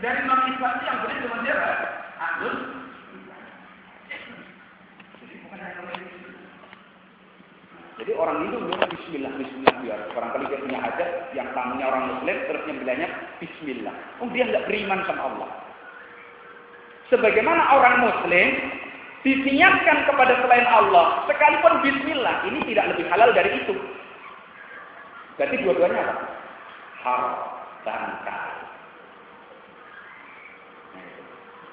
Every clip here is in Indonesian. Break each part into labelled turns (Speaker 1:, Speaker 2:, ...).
Speaker 1: Dari Islam yang boleh cuma siapa? Jadi orang itu bilang Bismillah, Bismillah biar barangkali dia punya hajat yang tamunya orang Muslim terus nyembelihnya Bismillah. Oh dia nggak beriman sama Allah. Sebagaimana orang Muslim disiapkan kepada selain Allah, sekalipun Bismillah ini tidak lebih halal dari itu. Berarti dua-duanya apa? Haram dan kafir. Nah,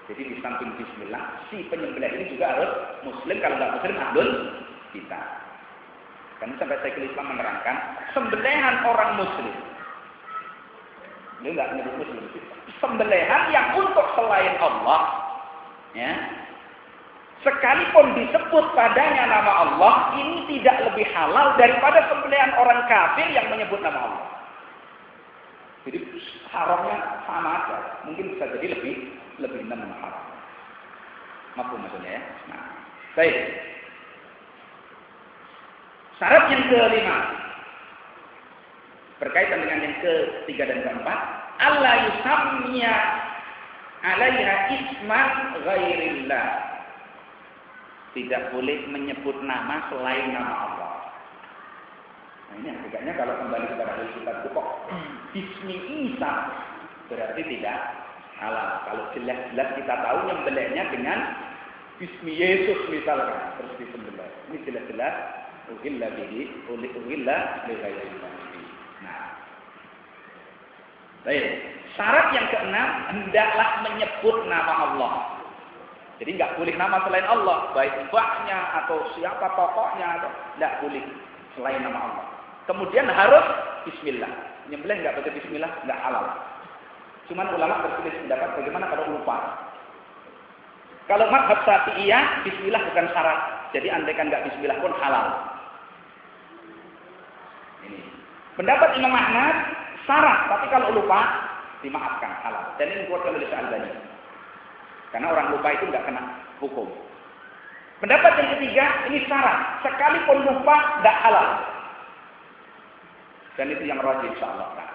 Speaker 1: Jadi di samping Bismillah, si penyembelih ini juga harus Muslim kalau nggak Muslim ahlul kita. Karena sampai saya Islam menerangkan sembelihan orang Muslim. Ini enggak menyebut Muslim. Sembelihan yang untuk selain Allah, ya, sekalipun disebut padanya nama Allah, ini tidak lebih halal daripada sembelihan orang kafir yang menyebut nama Allah. Jadi haramnya sama aja. Mungkin bisa jadi lebih lebih enam haram. Maaf maksudnya ya. Nah, baik. Syarat yang kelima berkaitan dengan yang ketiga dan keempat, Allah yusammiya alaiha isman ghairillah. Tidak boleh menyebut nama selain nama Allah. Nah ini hakikatnya kalau kembali kepada kita itu kok Bismi Isa berarti tidak halal. Kalau jelas-jelas kita tahu yang belaknya dengan Bismi Yesus misalkan terus disembelih. Ini jelas-jelas uhilla bihi uhilla li ghairillah. Nah. Baik. Syarat yang keenam hendaklah menyebut nama Allah. Jadi nggak boleh nama selain Allah, baik mbaknya atau siapa tokohnya atau nggak boleh selain nama Allah. Kemudian harus Bismillah. Nyembelih nggak baca Bismillah nggak halal. Cuman ulama berselisih pendapat bagaimana kalau lupa. Kalau madhab iya, Bismillah bukan syarat. Jadi andaikan nggak Bismillah pun halal. Ini. Pendapat Imam Ahmad syarat, tapi kalau lupa dimaafkan halal. Dan ini dikuatkan oleh Syalbani. Karena orang lupa itu tidak kena hukum. Pendapat yang ketiga, ini syarat. Sekalipun lupa, tidak halal. Dan itu yang rajin insyaAllah.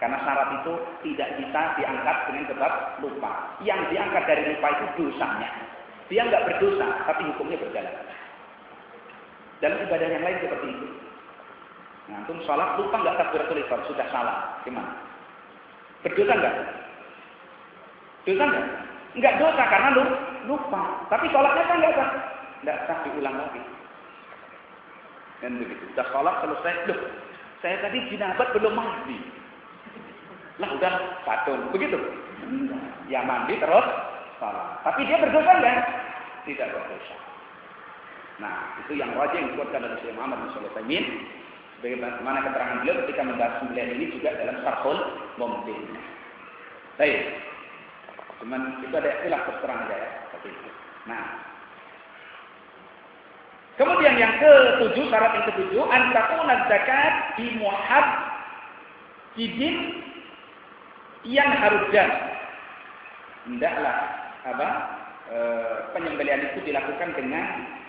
Speaker 1: Karena syarat itu tidak bisa diangkat dengan sebab lupa. Yang diangkat dari lupa itu dosanya. Dia nggak berdosa, tapi hukumnya berjalan. Dalam ibadah yang lain seperti itu. Nah, sholat lupa nggak takbiratul ihram, sudah salah. Gimana? Berdosa nggak? Dosa nggak? Nggak dosa karena lu lupa. Tapi sholatnya kan nggak sah. Nggak sah diulang lagi. Dan begitu. Sudah sholat selesai. Loh, saya tadi jinabat belum mandi. Lah udah patun. Begitu. Ya mandi terus sholat. Tapi dia berdosa nggak? Tidak berdosa. Nah, itu yang wajib yang dikuatkan oleh Syekh Muhammad bin Sulaiman Bagaimana keterangan beliau ketika membahas sembilan ini juga dalam sarhul mumkin. Baik. Cuman itu ada istilah terang aja ya. Nah. Kemudian yang ketujuh, syarat yang ketujuh, antakuna zakat di muhab jidin yang haruskan. Hendaklah apa e, penyembelian itu dilakukan dengan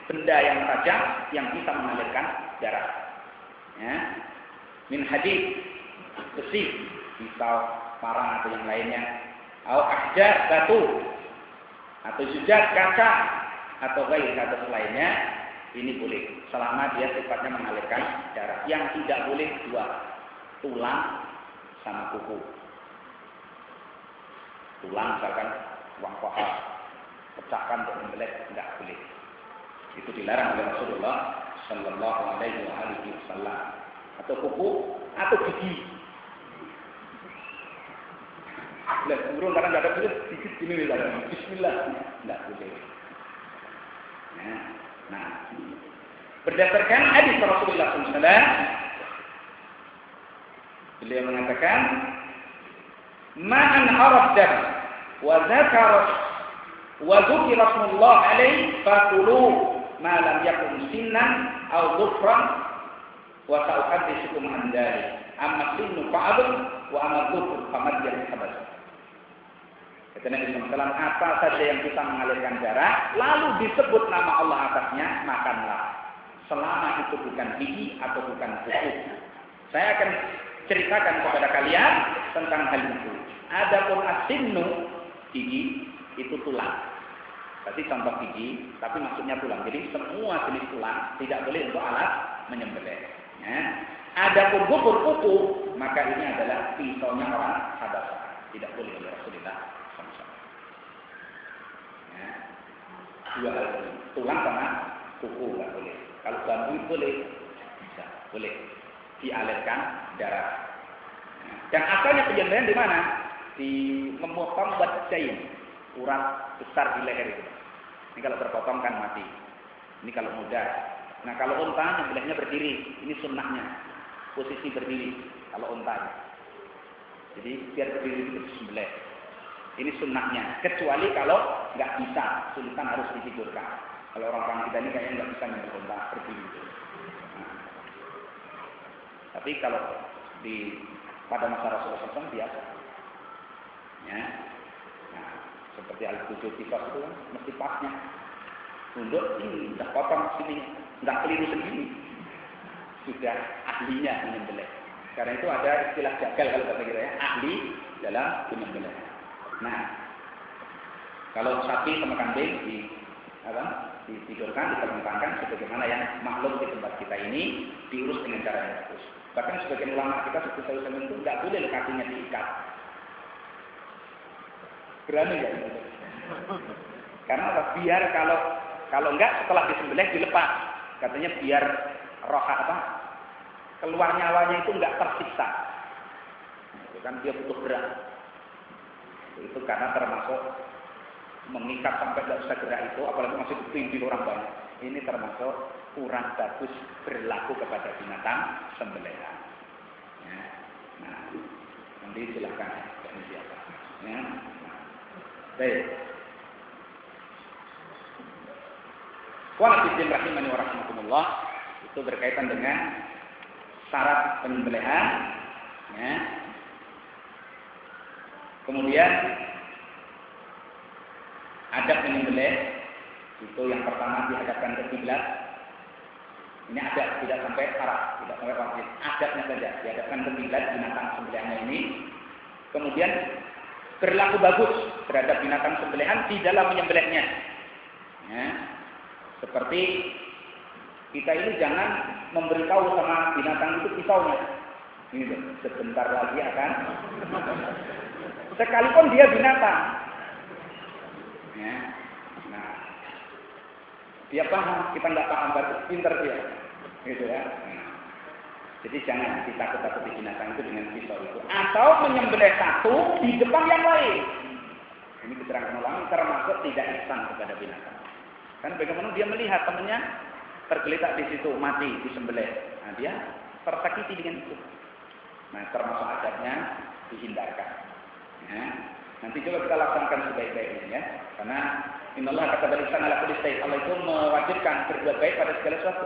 Speaker 1: benda yang tajam yang bisa mengalirkan darah. Ya, min hadid besi pisau parang atau yang lainnya. Atau ahjar batu atau sujat kaca atau gair atau lainnya ini boleh. Selama dia sifatnya mengalirkan darah. Yang tidak boleh dua. Tulang sama kuku tulang misalkan uang paha pecahkan untuk membelek tidak boleh. Itu dilarang oleh Rasulullah Sallallahu Alaihi Wasallam. Atau kuku atau gigi. Lah, burung kadang nggak ada boleh sedikit gini nih Bismillah, nggak boleh. Nah, berdasarkan hadis Rasulullah SAW, beliau mengatakan, "Man harab dam dzukira Rasulullah alaihi fakulu ma lam yakun sinnan aw dhufran wa sa'uhaddithukum an dzalik amma sinnu fa'adun wa amma dhufru famadyan habas Kata Nabi SAW, apa saja yang bisa mengalirkan darah, lalu disebut nama Allah atasnya, makanlah. Selama itu bukan gigi atau bukan kuku. Saya akan ceritakan kepada kalian tentang hal itu. Adapun asinnu gigi itu tulang. Berarti contoh gigi, tapi maksudnya tulang. Jadi semua jenis tulang tidak boleh untuk alat menyembelih. Ya. Adapun gugur kuku, maka ini adalah pisaunya orang Habasah. Tidak boleh oleh Rasulullah Ya. Dua hal ini. Tulang sama kuku nggak boleh. Kalau bambu boleh, bisa, boleh dialirkan darah. Ya. Dan asalnya penyembelihan di mana? Di memotong wajah urat besar di leher itu. Ini kalau terpotong kan mati. Ini kalau muda. Nah kalau unta nyembelihnya berdiri, ini sunnahnya. Posisi berdiri kalau unta. Jadi biar berdiri itu sembelih. Ini sunnahnya. Kecuali kalau nggak bisa, sultan harus ditidurkan. Kalau orang-orang kita ini kayaknya nggak bisa nyembelih unta berdiri. Nah. Tapi kalau di pada masa Rasulullah SAW biasa. Ya, seperti al kujur kisos itu kan mesti pasnya. Tunduk ini, udah potong sini, nggak keliru sendiri. Sudah ahlinya menyembelih. Karena itu ada istilah jagal kalau kata kita ya, ahli dalam menyembelih. Nah, kalau sapi sama kambing di apa? ditidurkan, diterbangkan sebagaimana yang maklum di tempat kita ini diurus dengan cara yang bagus. Bahkan sebagian ulama kita seperti saya itu nggak boleh kakinya diikat, Berani ya? Karena apa? Biar kalau kalau enggak setelah disembelih dilepas. Katanya biar roh apa? Keluar nyawanya itu enggak tersiksa. Itu kan dia butuh gerak. Itu karena termasuk mengikat sampai tidak bisa gerak itu, apalagi masih ditinju orang banyak. Ini termasuk kurang bagus berlaku kepada binatang sembelihan. Ya. Nah, nanti silakan ya. Baik. Walaupun rahimani wa rahmatullah itu berkaitan dengan syarat penyembelihan ya. Kemudian adab penyembelih itu yang pertama dihadapkan ke kiblat. Ini ada tidak sampai arah, tidak sampai wajib. Adabnya saja dihadapkan ke kiblat binatang sembelihannya ini. Kemudian berlaku bagus terhadap binatang sembelihan di dalam menyembelihnya. Ya. Seperti kita ini jangan memberitahu sama binatang itu pisaunya. Ini loh, sebentar lagi akan sekalipun dia binatang. Ya. Nah, dia paham, kita nggak paham, baru pinter dia, gitu ya. Jadi jangan ditakut-takuti binatang itu dengan pisau itu. Atau menyembelih satu di depan yang lain. Ini keterangan ulama termasuk tidak ihsan kepada binatang. Kan bagaimana dia melihat temannya tergeletak di situ mati disembelih. Nah, dia tersakiti dengan itu. Nah, termasuk adabnya dihindarkan. Ya. Nanti coba kita laksanakan sebaik-baiknya ya. Karena Allah kata balik sana Allah itu mewajibkan berbuat baik pada segala sesuatu.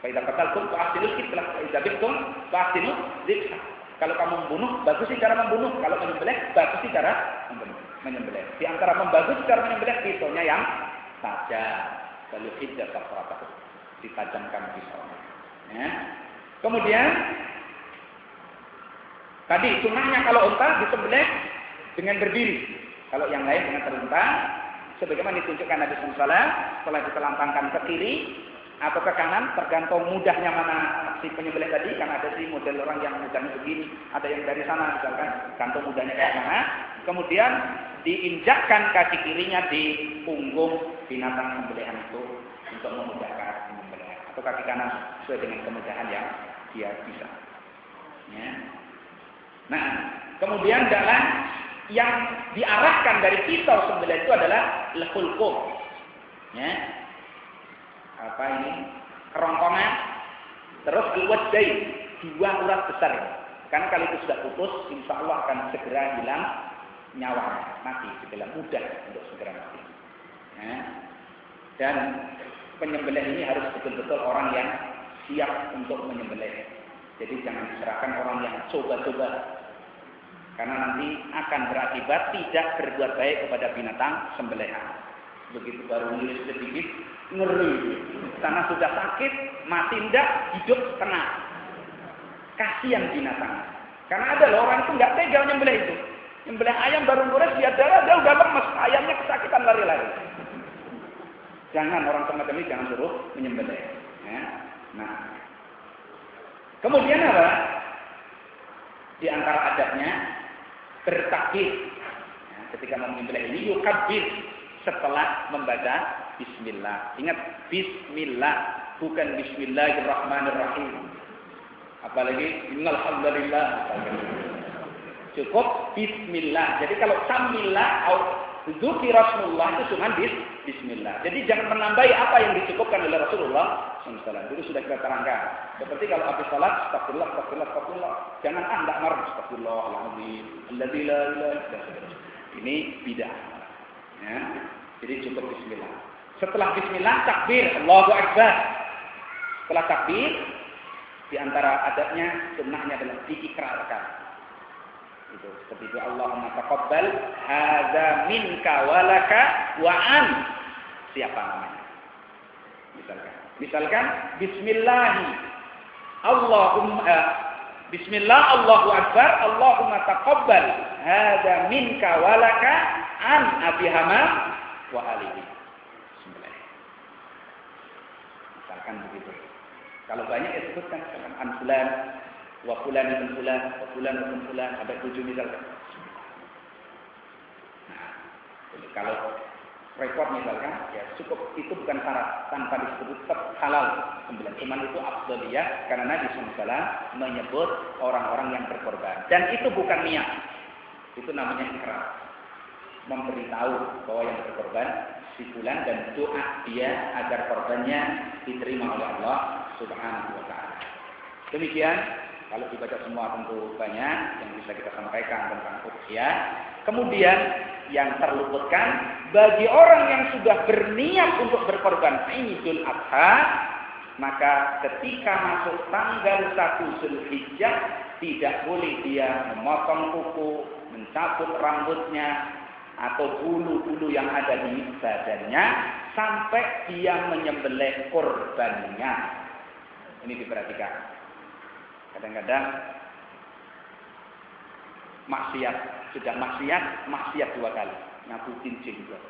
Speaker 1: Faidah qataltum fa'ahsinul qitlah, faidah biktum fa'ahsinul zikha. Kalau kamu membunuh, bagus sih cara membunuh. Kalau menyembelih, bagus sih cara menyembelih. Di antara membagus cara menyembelih, pisaunya yang tajam. Lalu hijab safratahu. Ditajamkan pisaunya. Ya. Kemudian, tadi sunnahnya kalau unta disembelih dengan berdiri. Kalau yang lain dengan terlentang, sebagaimana ditunjukkan Nabi Sallallahu setelah ditelantangkan ke kiri, atau ke kanan tergantung mudahnya mana si penyembelih tadi karena ada si model orang yang mudahnya begini ada yang dari sana misalkan gantung mudahnya kayak mana. Kemudian diinjakkan kaki kirinya di punggung binatang sembelihan itu untuk memudahkan penyembelihan. Atau kaki kanan sesuai dengan kemudahan yang dia bisa. Ya. nah kemudian dalam yang diarahkan dari pisau sembelihan itu adalah lehulkum ya apa ini? Kerongkongan. Terus day dua urat besar. Kan kalau itu sudah putus insya Allah akan segera hilang nyawa mati segera mudah untuk segera mati. Ya. dan penyembelih ini harus betul-betul orang yang siap untuk menyembelih. Jadi jangan diserahkan orang yang coba-coba. Karena nanti akan berakibat tidak berbuat baik kepada binatang sembelihan begitu baru nulis sedikit ngeri karena sudah sakit mati tidak hidup setengah kasihan binatang Karena ada loh orang itu nggak tega nyembelih itu. Nyembelih ayam baru ngurus dia darah, dia udah lemes, ayamnya kesakitan lari-lari. Jangan orang semacam ini jangan suruh menyembelih. Ya. Nah, kemudian apa? Di antara adabnya bertakbir. Ya, ketika menyembelih ini yukabir setelah membaca Bismillah. Ingat Bismillah bukan Bismillahirrahmanirrahim. Apalagi innal hamdalillah. Cukup bismillah. Jadi kalau samillah Zuki Rasulullah itu cuma bis, bismillah. Jadi jangan menambahi apa yang dicukupkan oleh Rasulullah SAW. Dulu sudah kita terangkan. Seperti kalau habis salat, astagfirullah, astagfirullah, astagfirullah. Jangan ah, enggak marah, astagfirullah, alhamdulillah, la Ini bidah. Ya. Jadi cukup bismillah. Setelah bismillah, takbir, Allahu Akbar. Setelah takbir, di antara adabnya, sunnahnya adalah diikrarkan. Itu seperti itu Allahumma taqabbal hadza minka walaka wa an. Siapa namanya? Misalkan. Misalkan bismillah Allahumma uh, Bismillah Allahu Akbar Allahumma taqabbal hadza minka walaka an Abi Hamam wa alihi. Misalkan begitu. Kalau banyak ya sebutkan misalkan an fulan wa fulan ibn fulan wa fulan ibn fulan sampai tujuh misalkan. Nah, kalau repot misalkan ya cukup itu bukan syarat tanpa disebut tetap halal sembilan cuman itu abduliyah karena Nabi SAW menyebut orang-orang yang berkorban dan itu bukan niat itu namanya ikrar memberitahu bahwa yang berkorban si bulan dan doa dia agar korbannya diterima oleh Allah Subhanahu wa taala. Demikian kalau dibaca semua tentu banyak yang bisa kita sampaikan tentang ukhiyah. Kemudian yang terluputkan bagi orang yang sudah berniat untuk berkorban Idul Adha, maka ketika masuk tanggal 1 Zulhijjah tidak boleh dia memotong kuku, mencabut rambutnya atau bulu-bulu yang ada di badannya sampai dia menyembelih korbannya. Ini diperhatikan. Kadang-kadang maksiat, sudah maksiat, maksiat dua kali. Nyabutin jenggot.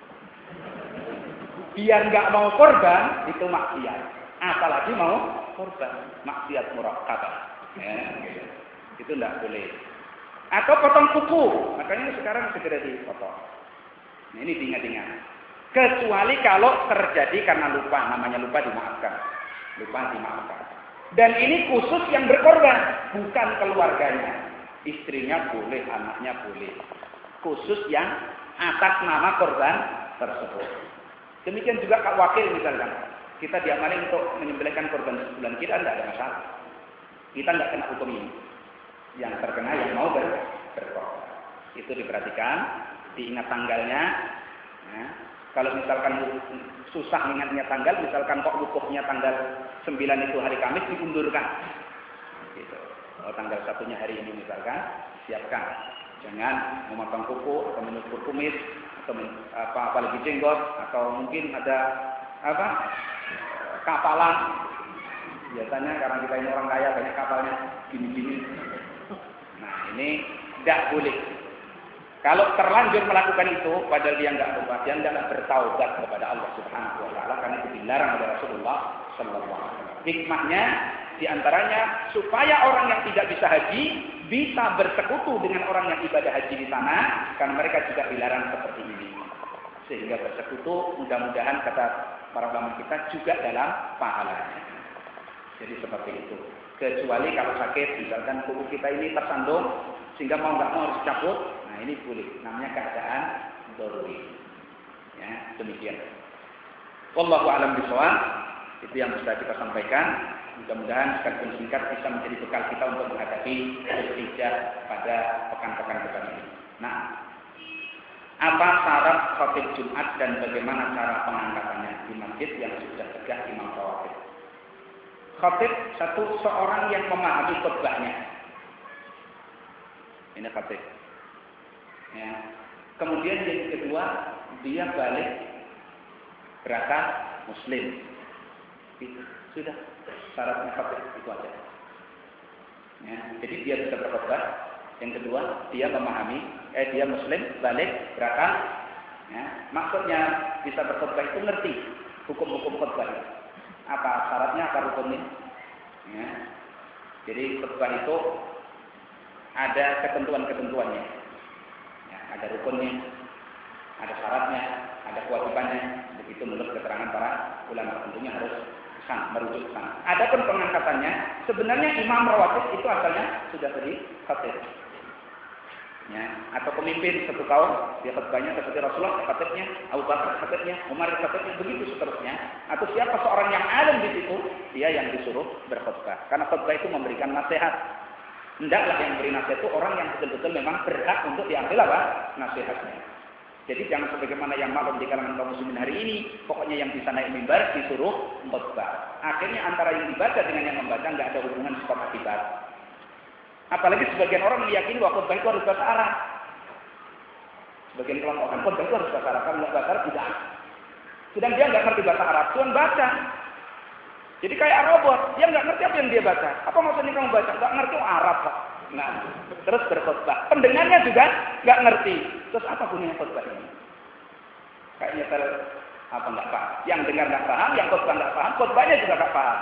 Speaker 1: Biar nggak mau korban, itu maksiat. Apalagi mau korban, maksiat murah kata. Ya, gitu. Itu tidak boleh. Atau potong kuku, makanya sekarang segera dipotong. Nah, ini diingat-ingat. Kecuali kalau terjadi karena lupa, namanya lupa dimaafkan. Lupa dimaafkan. Dan ini khusus yang berkorban, bukan keluarganya. Istrinya boleh, anaknya boleh. Khusus yang atas nama korban tersebut. Demikian juga Kak Wakil misalkan. Kita diamali untuk menyembelihkan korban sebulan kita tidak ada masalah. Kita tidak kena hukum ini. Yang terkena yang mau ber berkorban. Itu diperhatikan, diingat tanggalnya. Ya. Kalau misalkan susah mengingatnya tanggal, misalkan kok wukufnya tanggal 9 itu hari Kamis diundurkan. Gitu. Oh, tanggal satunya hari ini misalkan, siapkan. Jangan memotong kuku atau menyukur kumis atau apa apalagi jenggot atau mungkin ada apa kapalan. Biasanya karena kita ini orang kaya banyak kapalnya gini-gini. Nah ini tidak boleh kalau terlanjur melakukan itu, padahal dia nggak berbuat, dia nggak bertaubat kepada Allah Subhanahu Wa Taala karena itu dilarang oleh Rasulullah Sallallahu Alaihi Wasallam. Hikmahnya di antaranya supaya orang yang tidak bisa haji bisa bersekutu dengan orang yang ibadah haji di sana, karena mereka juga dilarang seperti ini. Sehingga bersekutu mudah-mudahan kata para ulama kita juga dalam pahalanya. Jadi seperti itu. Kecuali kalau sakit, misalkan kuku kita ini tersandung, sehingga mau nggak mau harus cabut, ini boleh, namanya keadaan doruri. Ya, demikian. Wallahu alam bisawab. Itu yang bisa kita sampaikan. Mudah-mudahan sekalipun singkat bisa menjadi bekal kita untuk menghadapi Zulhijjah pada pekan-pekan depan ini. Nah, apa syarat khotib Jumat dan bagaimana cara pengangkatannya di masjid yang sudah tegak imam rawatib? Khotib satu seorang yang memahami khutbahnya. Ini khotib. Ya. Kemudian yang kedua, dia balik berangkat muslim. Itu sudah syaratnya kafir itu aja. Ya. Jadi dia bisa bertobat Yang kedua, dia memahami, eh dia muslim, balik, berakal. Ya. Maksudnya bisa berkhutbah itu ngerti hukum-hukum khutbah itu. Apa syaratnya, apa rukunnya? Ya. Jadi khutbah itu ada ketentuan-ketentuannya. Ya, ada rukunnya, ada syaratnya, ada kewajibannya. Begitu menurut keterangan para ulama tentunya harus sana, merujuk ke sana. Adapun pengangkatannya, sebenarnya imam rawatib itu asalnya sudah tadi khatib ya, atau pemimpin satu kaum dia khutbahnya seperti Rasulullah khatibnya Abu Bakar khatibnya Umar khatibnya begitu seterusnya atau siapa seorang yang alim di situ dia yang disuruh berkhutbah karena khutbah itu memberikan nasihat hendaklah yang beri nasihat itu orang yang betul-betul memang berhak untuk diambil apa nasihatnya jadi jangan sebagaimana yang maklum di kalangan kaum muslimin hari ini, pokoknya yang bisa naik mimbar disuruh khutbah. Akhirnya antara yang dibaca dengan yang membaca nggak ada hubungan sebab akibat. Apalagi sebagian orang meyakini bahwa khutbah itu harus bahasa Arab. Sebagian kelompok kan khutbah itu harus bahasa Arab. Kalau nggak bahasa Arab tidak. Sedang dia nggak ngerti bahasa Arab, cuma baca. Jadi kayak robot, dia nggak ngerti apa yang dia baca. Apa maksudnya kamu baca? Nggak ngerti oh, Arab kok. Nah, terus berkhutbah. Pendengarnya juga nggak ngerti. Terus apa gunanya khutbah ini? Kayak nyetel apa nggak paham. Yang dengar nggak paham, yang khutbah nggak paham, khutbahnya juga nggak paham.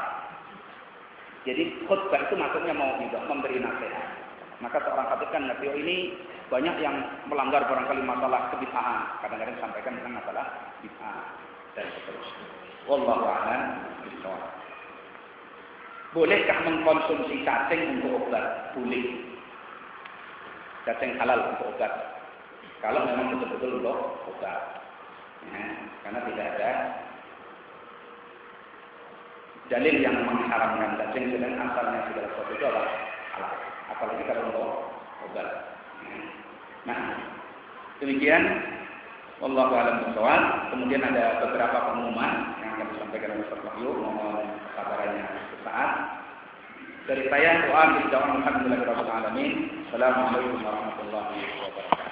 Speaker 1: Jadi khutbah itu maksudnya mau juga memberi nasihat. Maka seorang khatib kan ngerti, oh ini banyak yang melanggar barangkali masalah kebid'ahan. Kadang-kadang disampaikan tentang masalah bid'ah dan seterusnya. Wallahu a'lam bishawab. Bolehkah mengkonsumsi cacing untuk obat? Boleh. Cacing halal untuk obat. Kalau memang betul-betul untuk obat. Ya, karena tidak ada dalil yang mengharamkan cacing dan asalnya segala sesuatu itu adalah halal. Apalagi kalau untuk obat. Nah, demikian Allah alam. Kemudian ada beberapa pengumuman yang disampaikan oleh Ustaz Wahyu mohon kesabarannya sesaat. Dari saya doa di dalam alhamdulillah. Assalamualaikum warahmatullahi wabarakatuh.